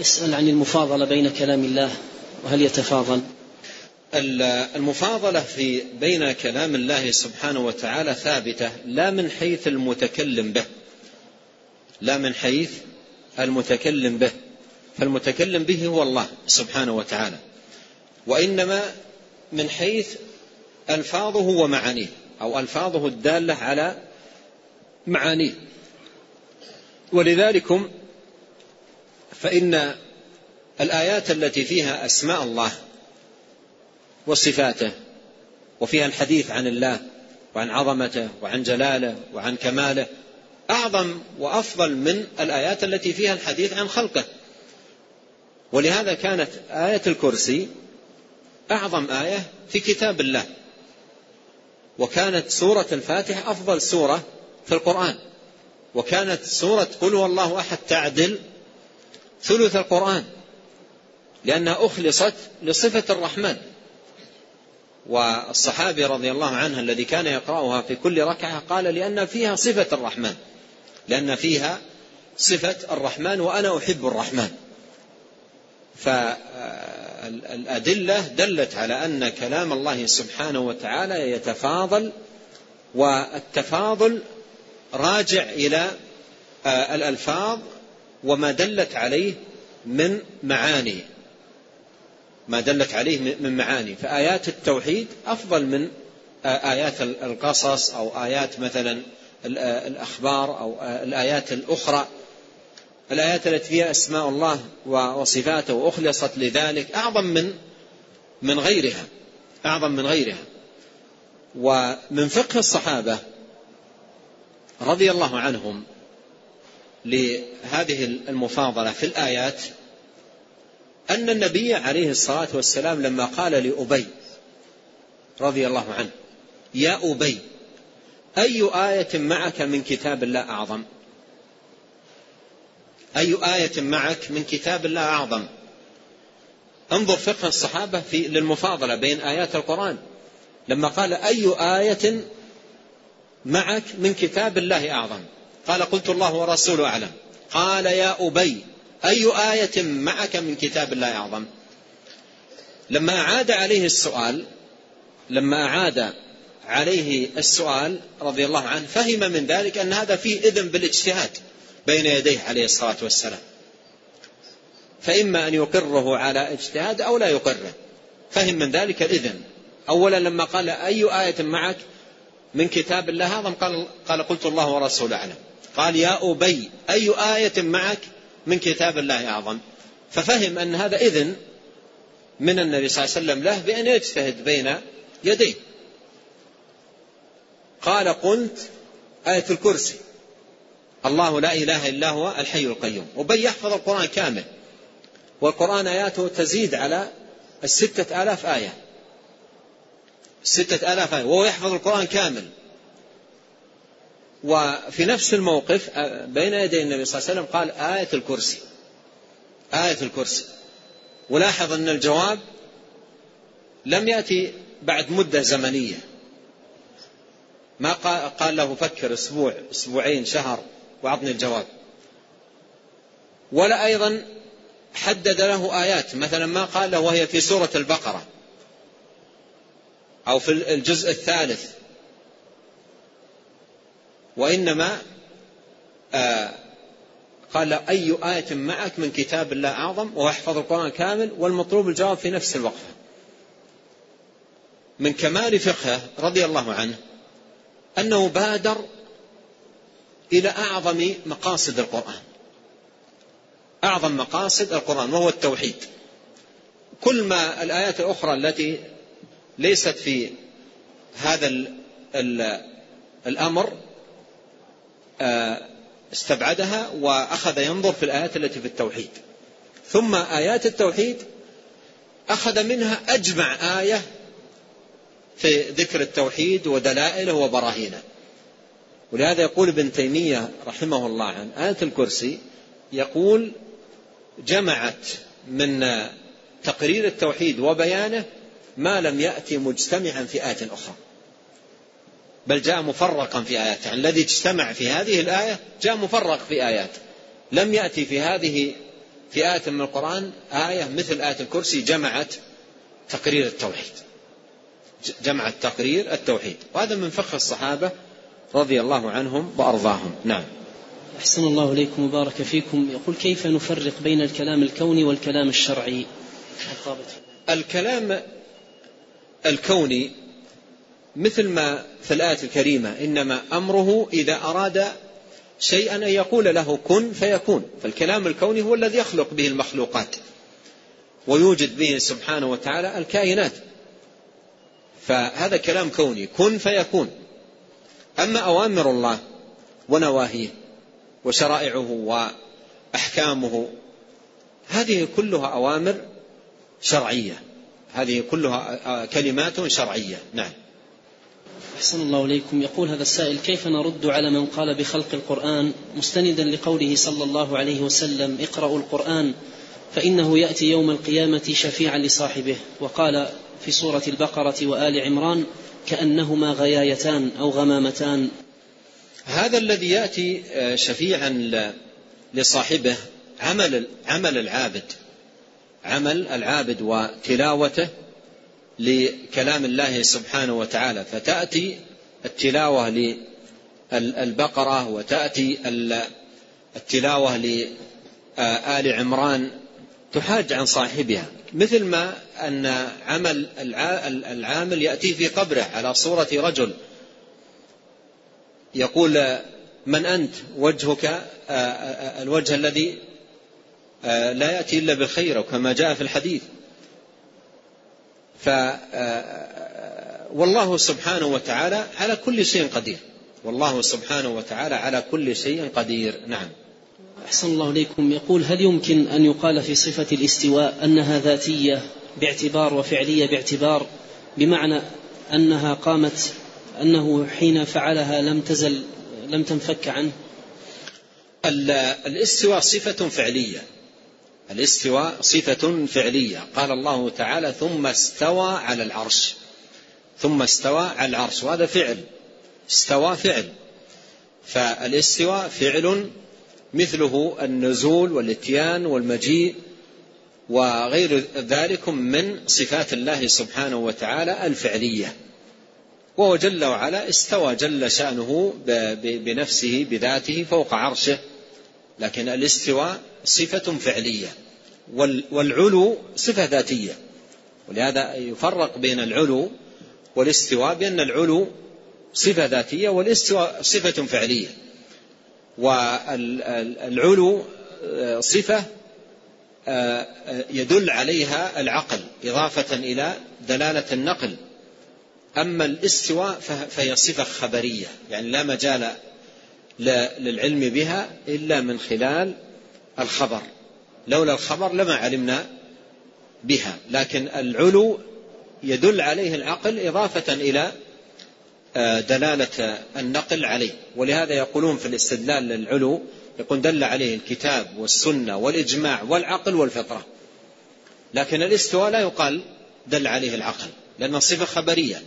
يسأل عن المفاضلة بين كلام الله وهل يتفاضل؟ المفاضلة في بين كلام الله سبحانه وتعالى ثابتة لا من حيث المتكلم به. لا من حيث المتكلم به. فالمتكلم به هو الله سبحانه وتعالى. وإنما من حيث ألفاظه ومعانيه أو ألفاظه الدالة على معانيه. ولذلكم فإن الآيات التي فيها أسماء الله وصفاته وفيها الحديث عن الله وعن عظمته وعن جلاله وعن كماله أعظم وأفضل من الآيات التي فيها الحديث عن خلقه. ولهذا كانت آية الكرسي أعظم آية في كتاب الله. وكانت سورة الفاتحة أفضل سورة في القرآن. وكانت سورة قل هو الله أحد تعدل ثلث القرآن لأنها أخلصت لصفة الرحمن. والصحابي رضي الله عنه الذي كان يقرأها في كل ركعة قال لأن فيها صفة الرحمن لأن فيها صفة الرحمن وأنا أحب الرحمن. فالأدلة دلت على أن كلام الله سبحانه وتعالى يتفاضل والتفاضل راجع إلى الألفاظ وما دلت عليه من معاني. ما دلت عليه من معاني. فآيات التوحيد أفضل من آيات القصص أو آيات مثلا الأخبار أو الآيات الأخرى. الآيات التي فيها أسماء الله وصفاته وأخلصت لذلك أعظم من من غيرها. أعظم من غيرها. ومن فقه الصحابة رضي الله عنهم لهذه المفاضلة في الآيات أن النبي عليه الصلاة والسلام لما قال لأبي رضي الله عنه يا أبي أي آية معك من كتاب الله أعظم؟ أي آية معك من كتاب الله أعظم؟ انظر فقه الصحابة في للمفاضلة بين آيات القرآن. لما قال أي آية معك من كتاب الله أعظم؟ قال قلت الله ورسوله أعلم. قال يا أبي أي آية معك من كتاب الله أعظم؟ لما أعاد عليه السؤال لما أعاد عليه السؤال رضي الله عنه فهم من ذلك أن هذا فيه إذن بالاجتهاد بين يديه عليه الصلاة والسلام. فإما أن يقره على اجتهاد أو لا يقره. فهم من ذلك الإذن. أولا لما قال أي آية معك من كتاب الله أعظم؟ قال, قال قلت الله ورسوله أعلم. قال يا أبي أي آية معك من كتاب الله أعظم؟ ففهم أن هذا إذن من النبي صلى الله عليه وسلم له بأن يجتهد بين يديه. قال قلت آية الكرسي الله لا إله إلا هو الحي القيوم. وبي يحفظ القرآن كامل والقرآن آياته تزيد على الستة آلاف آية. ستة آلاف آية. وهو يحفظ القرآن كامل. وفي نفس الموقف بين يدي النبي صلى الله عليه وسلم قال آية الكرسي. آية الكرسي. ولاحظ أن الجواب لم يأتي بعد مدة زمنية. ما قال له فكر أسبوع أسبوعين شهر وأعطني الجواب. ولا أيضا حدد له آيات. مثلا ما قال له وهي في سورة البقرة أو في الجزء الثالث. وإنما آه قال أي آية معك من كتاب الله أعظم ويحفظ القرآن كامل والمطلوب الجواب في نفس الوقفة من كمال فقهه رضي الله عنه أنه بادر إلى أعظم مقاصد القرآن. أعظم مقاصد القرآن وهو التوحيد. كل ما الآيات الأخرى التي ليست في هذا ال ال الأمر استبعدها وأخذ ينظر في الآيات التي في التوحيد. ثم آيات التوحيد أخذ منها أجمع آية في ذكر التوحيد ودلائله وبراهينه. ولهذا يقول ابن تيمية رحمه الله عن آية الكرسي يقول جمعت من تقرير التوحيد وبيانه ما لم يأتي مجتمعا في آية أخرى. بل جاء مفرقا في آيات يعني الذي اجتمع في هذه الآية جاء مفرق في آيات لم يأتي في هذه في آية من القرآن آية مثل آية الكرسي جمعت تقرير التوحيد. جمعت تقرير التوحيد. وهذا من فقه الصحابة رضي الله عنهم وأرضاهم. نعم. أحسن الله إليكم وبارك فيكم. يقول كيف نفرق بين الكلام الكوني والكلام الشرعي؟ الكلام الكوني مثل ما في الآية الكريمة إنما أمره إذا أراد شيئا أن يقول له كن فيكون فالكلام الكوني هو الذي يخلق به المخلوقات ويوجد به سبحانه وتعالى الكائنات. فهذا كلام كوني كن فيكون. أما أوامر الله ونواهيه وشرائعه وأحكامه هذه كلها أوامر شرعية. هذه كلها كلمات شرعية. نعم. أحسن الله إليكم. يقول هذا السائل كيف نرد على من قال بخلق القرآن مستندا لقوله صلى الله عليه وسلم اقرأوا القرآن فإنه يأتي يوم القيامة شفيعا لصاحبه. وقال في سورة البقرة وآل عمران كأنهما غيايتان أو غمامتان. هذا الذي يأتي آه، شفيعا لصاحبه عمل عمل العابد. عمل العابد وتلاوته لكلام الله سبحانه وتعالى فتأتي التلاوة للبقرة وتأتي التلاوة لآل عمران تحاج عن صاحبها مثل ما أن عمل العامل يأتي في قبره على صورة رجل يقول من أنت؟ وجهك الوجه الذي لا يأتي إلا بالخير كما جاء في الحديث. ف والله سبحانه وتعالى على كل شيء قدير. والله سبحانه وتعالى على كل شيء قدير. نعم. أحسن الله إليكم. يقول هل يمكن أن يقال في صفة الاستواء أنها ذاتية باعتبار وفعلية باعتبار بمعنى أنها قامت أنه حين فعلها لم تزل لم تنفك عنه؟ الاستواء صفة فعلية. الاستواء صفة فعلية. قال الله تعالى ثم استوى على العرش. ثم استوى على العرش. وهذا فعل. استوى فعل. فالاستواء فعل مثله النزول والاتيان والمجيء وغير ذلك من صفات الله سبحانه وتعالى الفعلية. وهو جل وعلا استوى جل شأنه بنفسه بذاته فوق عرشه. لكن الاستواء صفة فعلية والعلو صفة ذاتية. ولهذا يفرق بين العلو والاستواء بأن العلو صفة ذاتية والاستواء صفة فعلية. والعلو آه، صفة آه، يدل عليها العقل إضافة إلى دلالة النقل. أما الاستواء فهي صفة خبرية. يعني لا مجال للعلم بها إلا من خلال الخبر. لولا الخبر لما علمنا بها. لكن العلو يدل عليه العقل إضافة إلى آه، دلالة النقل عليه. ولهذا يقولون في الاستدلال للعلو يقول دل عليه الكتاب والسنة والإجماع والعقل والفطرة. لكن الاستواء لا يقال دل عليه العقل لأنه صفة خبرية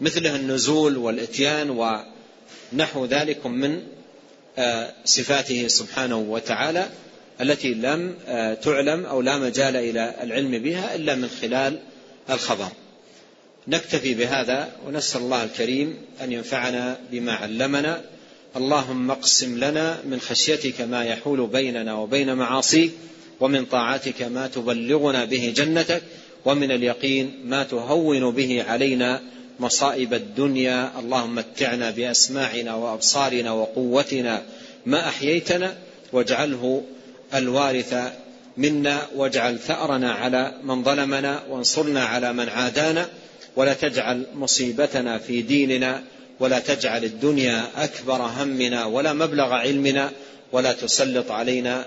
مثله النزول والإتيان ونحو ذلك من آه، صفاته سبحانه وتعالى التي لم آه، تعلم أو لا مجال إلى العلم بها إلا من خلال الخبر. نكتفي بهذا ونسأل الله الكريم أن ينفعنا بما علمنا. اللهم اقسم لنا من خشيتك ما يحول بيننا وبين معاصيك ومن طاعتك ما تبلغنا به جنتك ومن اليقين ما تهون به علينا مصائب الدنيا اللهم متعنا بأسماعنا وأبصارنا وقوتنا ما أحييتنا واجعله الوارث منا واجعل ثأرنا على من ظلمنا وانصرنا على من عادانا ولا تجعل مصيبتنا في ديننا ولا تجعل الدنيا أكبر همنا ولا مبلغ علمنا ولا تسلط علينا